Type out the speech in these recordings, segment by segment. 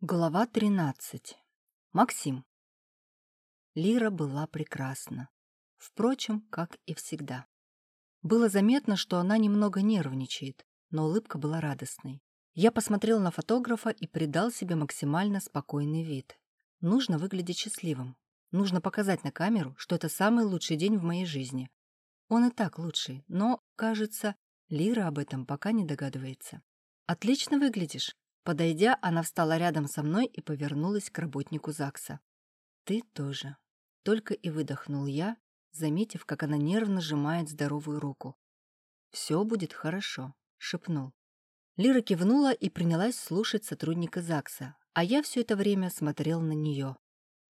Глава 13. Максим. Лира была прекрасна. Впрочем, как и всегда. Было заметно, что она немного нервничает, но улыбка была радостной. Я посмотрел на фотографа и придал себе максимально спокойный вид. Нужно выглядеть счастливым. Нужно показать на камеру, что это самый лучший день в моей жизни. Он и так лучший, но, кажется, Лира об этом пока не догадывается. «Отлично выглядишь», Подойдя, она встала рядом со мной и повернулась к работнику ЗАГСа. «Ты тоже». Только и выдохнул я, заметив, как она нервно сжимает здоровую руку. «Все будет хорошо», — шепнул. Лира кивнула и принялась слушать сотрудника ЗАГСа, а я все это время смотрел на нее.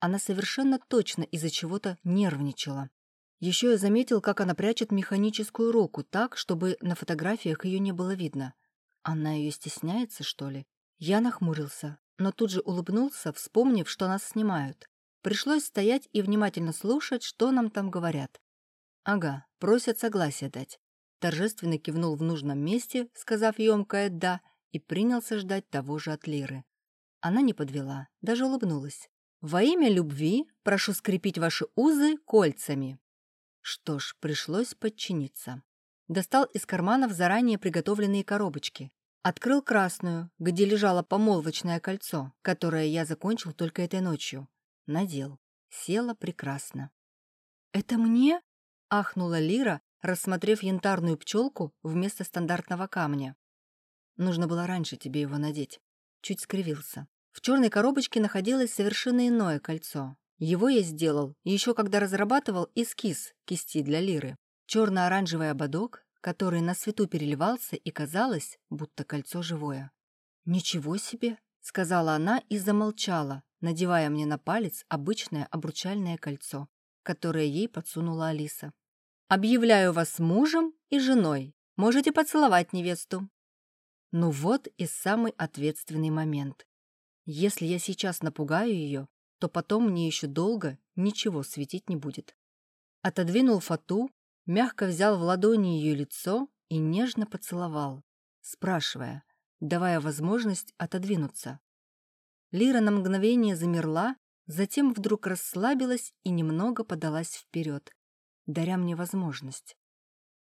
Она совершенно точно из-за чего-то нервничала. Еще я заметил, как она прячет механическую руку так, чтобы на фотографиях ее не было видно. Она ее стесняется, что ли? Я нахмурился, но тут же улыбнулся, вспомнив, что нас снимают. Пришлось стоять и внимательно слушать, что нам там говорят. «Ага, просят согласие дать». Торжественно кивнул в нужном месте, сказав емкое «да», и принялся ждать того же от Лиры. Она не подвела, даже улыбнулась. «Во имя любви прошу скрепить ваши узы кольцами». Что ж, пришлось подчиниться. Достал из карманов заранее приготовленные коробочки. Открыл красную, где лежало помолвочное кольцо, которое я закончил только этой ночью. Надел. Села прекрасно. «Это мне?» — ахнула Лира, рассмотрев янтарную пчелку вместо стандартного камня. «Нужно было раньше тебе его надеть». Чуть скривился. В черной коробочке находилось совершенно иное кольцо. Его я сделал, еще когда разрабатывал эскиз кисти для лиры. Черно-оранжевый ободок, который на свету переливался, и казалось, будто кольцо живое. «Ничего себе!» — сказала она и замолчала, надевая мне на палец обычное обручальное кольцо, которое ей подсунула Алиса. «Объявляю вас мужем и женой. Можете поцеловать невесту». Ну вот и самый ответственный момент. Если я сейчас напугаю ее, то потом мне еще долго ничего светить не будет. Отодвинул фату, мягко взял в ладони ее лицо и нежно поцеловал, спрашивая, давая возможность отодвинуться. Лира на мгновение замерла, затем вдруг расслабилась и немного подалась вперед, даря мне возможность.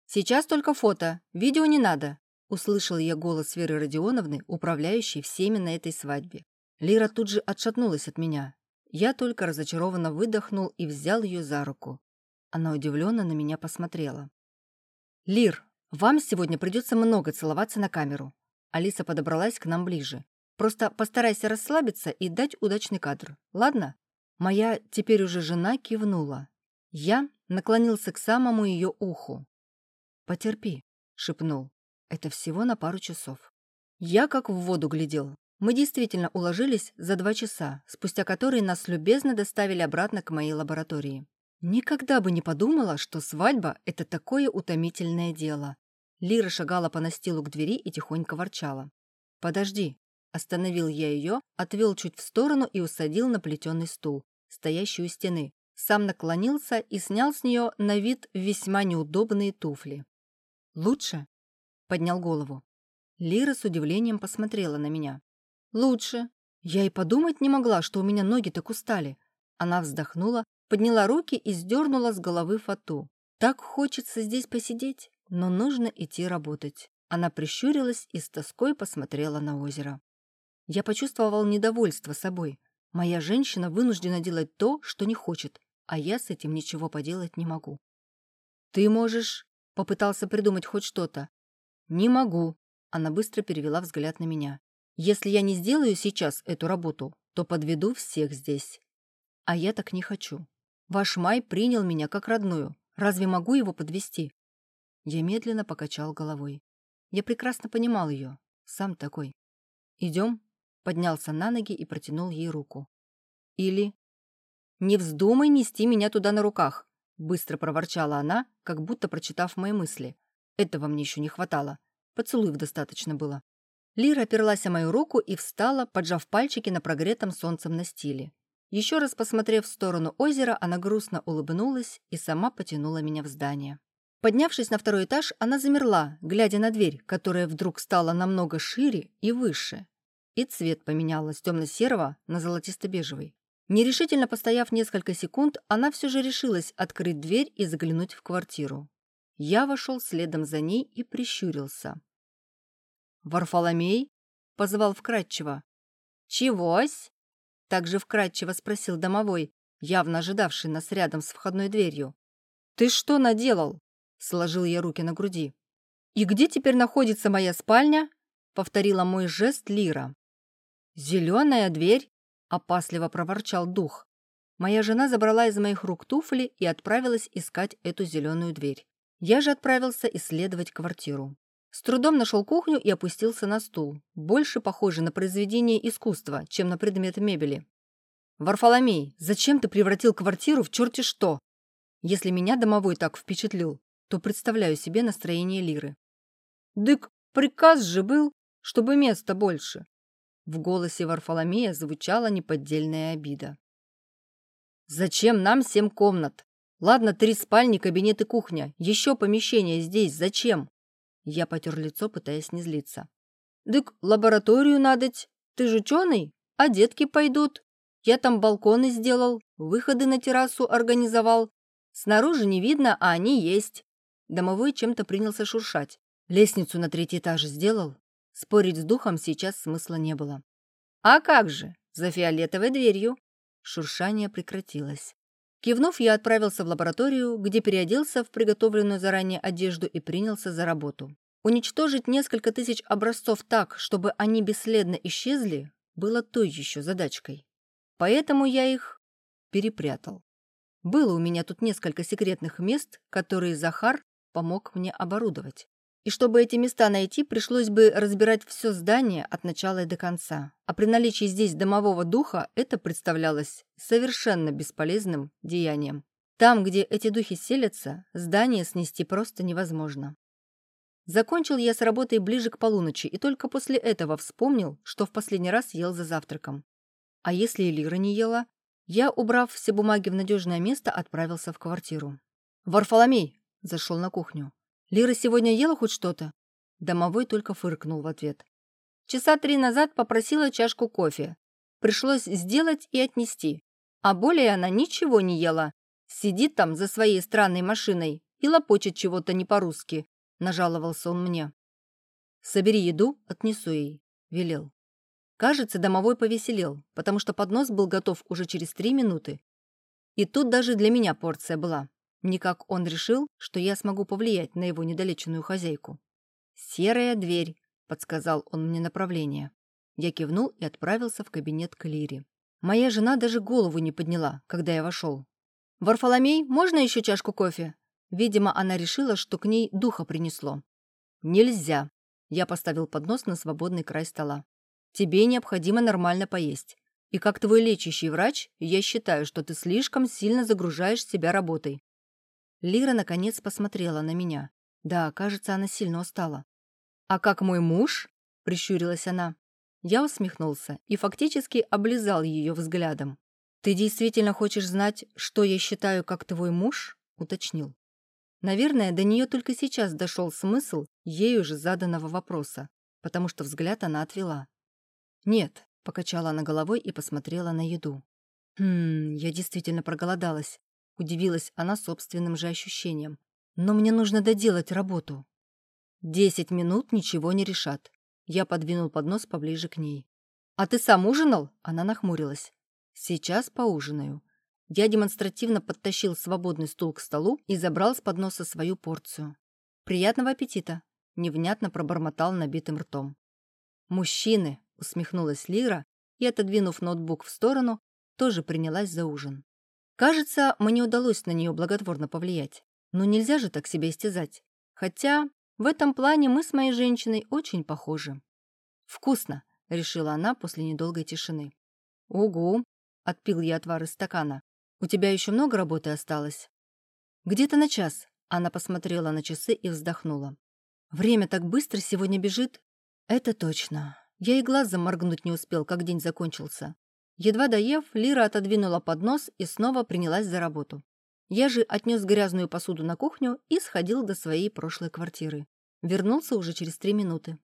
«Сейчас только фото, видео не надо», — услышал я голос Веры Родионовны, управляющей всеми на этой свадьбе. Лира тут же отшатнулась от меня. Я только разочарованно выдохнул и взял ее за руку. Она удивленно на меня посмотрела. «Лир, вам сегодня придется много целоваться на камеру». Алиса подобралась к нам ближе. «Просто постарайся расслабиться и дать удачный кадр, ладно?» Моя теперь уже жена кивнула. Я наклонился к самому ее уху. «Потерпи», — шепнул. «Это всего на пару часов». Я как в воду глядел. Мы действительно уложились за два часа, спустя которые нас любезно доставили обратно к моей лаборатории. Никогда бы не подумала, что свадьба — это такое утомительное дело. Лира шагала по настилу к двери и тихонько ворчала. «Подожди». Остановил я ее, отвел чуть в сторону и усадил на плетеный стул, стоящий у стены. Сам наклонился и снял с нее на вид весьма неудобные туфли. «Лучше?» — поднял голову. Лира с удивлением посмотрела на меня. «Лучше. Я и подумать не могла, что у меня ноги так устали». Она вздохнула, подняла руки и сдернула с головы фату. Так хочется здесь посидеть, но нужно идти работать. Она прищурилась и с тоской посмотрела на озеро. Я почувствовал недовольство собой. Моя женщина вынуждена делать то, что не хочет, а я с этим ничего поделать не могу. «Ты можешь...» — попытался придумать хоть что-то. «Не могу», — она быстро перевела взгляд на меня. «Если я не сделаю сейчас эту работу, то подведу всех здесь. А я так не хочу. Ваш Май принял меня как родную. Разве могу его подвести? Я медленно покачал головой. Я прекрасно понимал ее. Сам такой. «Идем?» Поднялся на ноги и протянул ей руку. «Или...» «Не вздумай нести меня туда на руках!» Быстро проворчала она, как будто прочитав мои мысли. Этого мне еще не хватало. Поцелуев достаточно было. Лира оперлась о мою руку и встала, поджав пальчики на прогретом солнцем настиле. Еще раз посмотрев в сторону озера, она грустно улыбнулась и сама потянула меня в здание. Поднявшись на второй этаж, она замерла, глядя на дверь, которая вдруг стала намного шире и выше. и цвет поменяла с темно-серого на золотисто-бежевый. Нерешительно постояв несколько секунд, она все же решилась открыть дверь и заглянуть в квартиру. Я вошел следом за ней и прищурился. «Варфоломей?» — позвал вкратчиво. «Чегось?» — также вкратчиво спросил домовой, явно ожидавший нас рядом с входной дверью. «Ты что наделал?» — сложил я руки на груди. «И где теперь находится моя спальня?» — повторила мой жест Лира. «Зеленая дверь?» — опасливо проворчал дух. Моя жена забрала из моих рук туфли и отправилась искать эту зеленую дверь. Я же отправился исследовать квартиру. С трудом нашел кухню и опустился на стул, больше похожий на произведение искусства, чем на предмет мебели. «Варфоломей, зачем ты превратил квартиру в черти что?» Если меня домовой так впечатлил, то представляю себе настроение Лиры. «Дык, приказ же был, чтобы места больше!» В голосе Варфоломея звучала неподдельная обида. «Зачем нам семь комнат? Ладно, три спальни, кабинет и кухня. Еще помещение здесь. Зачем?» Я потер лицо, пытаясь не злиться. «Дык, лабораторию надоть. Ты же ученый? А детки пойдут. Я там балконы сделал, выходы на террасу организовал. Снаружи не видно, а они есть». Домовой чем-то принялся шуршать. Лестницу на третий этаж сделал. Спорить с духом сейчас смысла не было. «А как же? За фиолетовой дверью!» Шуршание прекратилось. Кивнув, я отправился в лабораторию, где переоделся в приготовленную заранее одежду и принялся за работу. Уничтожить несколько тысяч образцов так, чтобы они бесследно исчезли, было той еще задачкой. Поэтому я их перепрятал. Было у меня тут несколько секретных мест, которые Захар помог мне оборудовать. И чтобы эти места найти, пришлось бы разбирать все здание от начала и до конца. А при наличии здесь домового духа это представлялось совершенно бесполезным деянием. Там, где эти духи селятся, здание снести просто невозможно. Закончил я с работой ближе к полуночи и только после этого вспомнил, что в последний раз ел за завтраком. А если и не ела? Я, убрав все бумаги в надежное место, отправился в квартиру. «Варфоломей!» – зашел на кухню. Лира сегодня ела хоть что-то?» Домовой только фыркнул в ответ. Часа три назад попросила чашку кофе. Пришлось сделать и отнести. А более она ничего не ела. Сидит там за своей странной машиной и лопочет чего-то не по-русски. Нажаловался он мне. «Собери еду, отнесу ей», — велел. Кажется, домовой повеселел, потому что поднос был готов уже через три минуты. И тут даже для меня порция была. Никак он решил, что я смогу повлиять на его недолеченную хозяйку. «Серая дверь», — подсказал он мне направление. Я кивнул и отправился в кабинет к Лире. Моя жена даже голову не подняла, когда я вошел. «Варфоломей, можно еще чашку кофе?» Видимо, она решила, что к ней духа принесло. «Нельзя», — я поставил поднос на свободный край стола. «Тебе необходимо нормально поесть. И как твой лечащий врач, я считаю, что ты слишком сильно загружаешь себя работой. Лира наконец посмотрела на меня. Да, кажется, она сильно устала. «А как мой муж?» — прищурилась она. Я усмехнулся и фактически облизал ее взглядом. «Ты действительно хочешь знать, что я считаю как твой муж?» — уточнил. Наверное, до нее только сейчас дошел смысл ею же заданного вопроса, потому что взгляд она отвела. «Нет», — покачала она головой и посмотрела на еду. «Хм, я действительно проголодалась. Удивилась она собственным же ощущением. «Но мне нужно доделать работу». «Десять минут ничего не решат». Я подвинул поднос поближе к ней. «А ты сам ужинал?» Она нахмурилась. «Сейчас поужинаю». Я демонстративно подтащил свободный стул к столу и забрал с подноса свою порцию. «Приятного аппетита!» — невнятно пробормотал набитым ртом. «Мужчины!» — усмехнулась Лира и, отодвинув ноутбук в сторону, тоже принялась за ужин. Кажется, мне удалось на нее благотворно повлиять. Но нельзя же так себя истязать. Хотя в этом плане мы с моей женщиной очень похожи. «Вкусно», — решила она после недолгой тишины. «Угу», — отпил я отвар из стакана. «У тебя еще много работы осталось?» «Где-то на час», — она посмотрела на часы и вздохнула. «Время так быстро сегодня бежит». «Это точно. Я и глазом моргнуть не успел, как день закончился. Едва доев, Лира отодвинула поднос и снова принялась за работу. Я же отнес грязную посуду на кухню и сходил до своей прошлой квартиры. Вернулся уже через три минуты.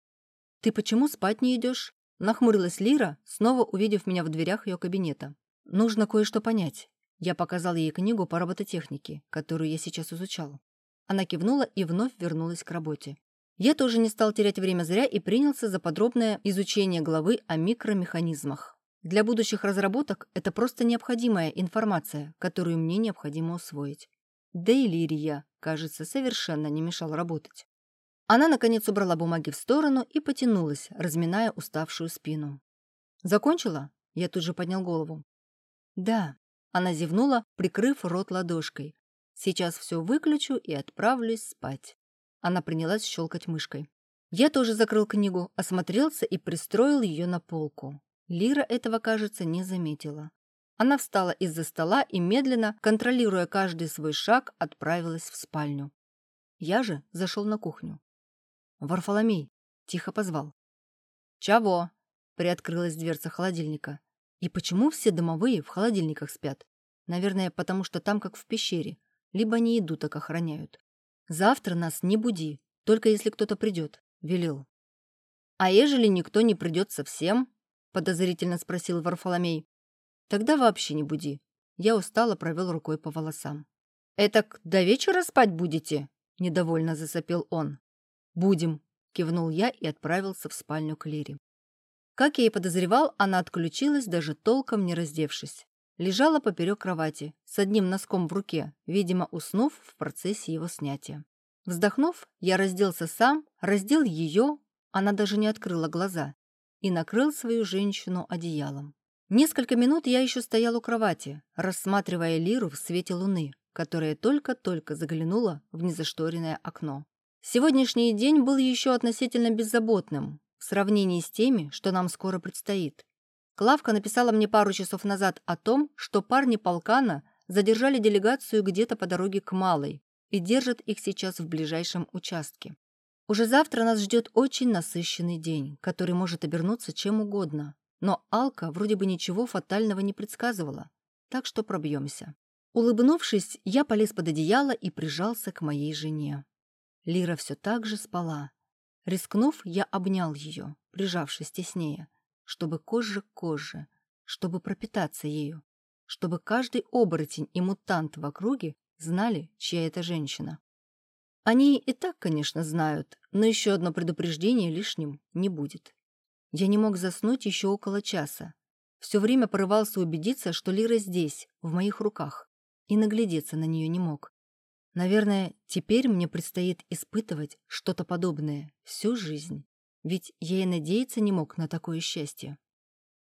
«Ты почему спать не идешь?» Нахмурилась Лира, снова увидев меня в дверях ее кабинета. Нужно кое-что понять. Я показал ей книгу по робототехнике, которую я сейчас изучал. Она кивнула и вновь вернулась к работе. Я тоже не стал терять время зря и принялся за подробное изучение главы о микромеханизмах. Для будущих разработок это просто необходимая информация, которую мне необходимо усвоить. Да и Лирия, кажется, совершенно не мешал работать. Она, наконец, убрала бумаги в сторону и потянулась, разминая уставшую спину. «Закончила?» Я тут же поднял голову. «Да». Она зевнула, прикрыв рот ладошкой. «Сейчас все выключу и отправлюсь спать». Она принялась щелкать мышкой. Я тоже закрыл книгу, осмотрелся и пристроил ее на полку. Лира этого, кажется, не заметила. Она встала из-за стола и медленно, контролируя каждый свой шаг, отправилась в спальню. Я же зашел на кухню. «Варфоломей!» — тихо позвал. «Чего?» — приоткрылась дверца холодильника. «И почему все домовые в холодильниках спят? Наверное, потому что там как в пещере. Либо они еду так охраняют. Завтра нас не буди, только если кто-то придет», — велел. «А ежели никто не придет совсем?» — подозрительно спросил Варфоломей. «Тогда вообще не буди». Я устало провел рукой по волосам. «Этак до вечера спать будете?» — недовольно засопел он. «Будем», — кивнул я и отправился в спальню к Лире. Как я и подозревал, она отключилась, даже толком не раздевшись. Лежала поперек кровати, с одним носком в руке, видимо, уснув в процессе его снятия. Вздохнув, я разделся сам, раздел ее, она даже не открыла глаза, и накрыл свою женщину одеялом. Несколько минут я еще стоял у кровати, рассматривая Лиру в свете луны, которая только-только заглянула в незашторенное окно. Сегодняшний день был еще относительно беззаботным в сравнении с теми, что нам скоро предстоит. Клавка написала мне пару часов назад о том, что парни полкана задержали делегацию где-то по дороге к Малой и держат их сейчас в ближайшем участке. Уже завтра нас ждет очень насыщенный день, который может обернуться чем угодно. Но Алка вроде бы ничего фатального не предсказывала, так что пробьемся. Улыбнувшись, я полез под одеяло и прижался к моей жене. Лира все так же спала. Рискнув, я обнял ее, прижавшись теснее, чтобы кожа к коже, чтобы пропитаться ею, чтобы каждый оборотень и мутант в округе знали, чья это женщина. Они и так, конечно, знают, но еще одно предупреждение лишним не будет. Я не мог заснуть еще около часа. Все время порывался убедиться, что Лира здесь, в моих руках, и наглядеться на нее не мог. Наверное, теперь мне предстоит испытывать что-то подобное всю жизнь, ведь я и надеяться не мог на такое счастье.